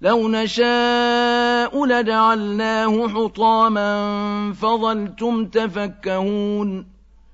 لَوْ نَشَاءُ لَجَعَلْنَاهُ حُطَامًا فَظَلْتُمْ تَفَكَّهُونَ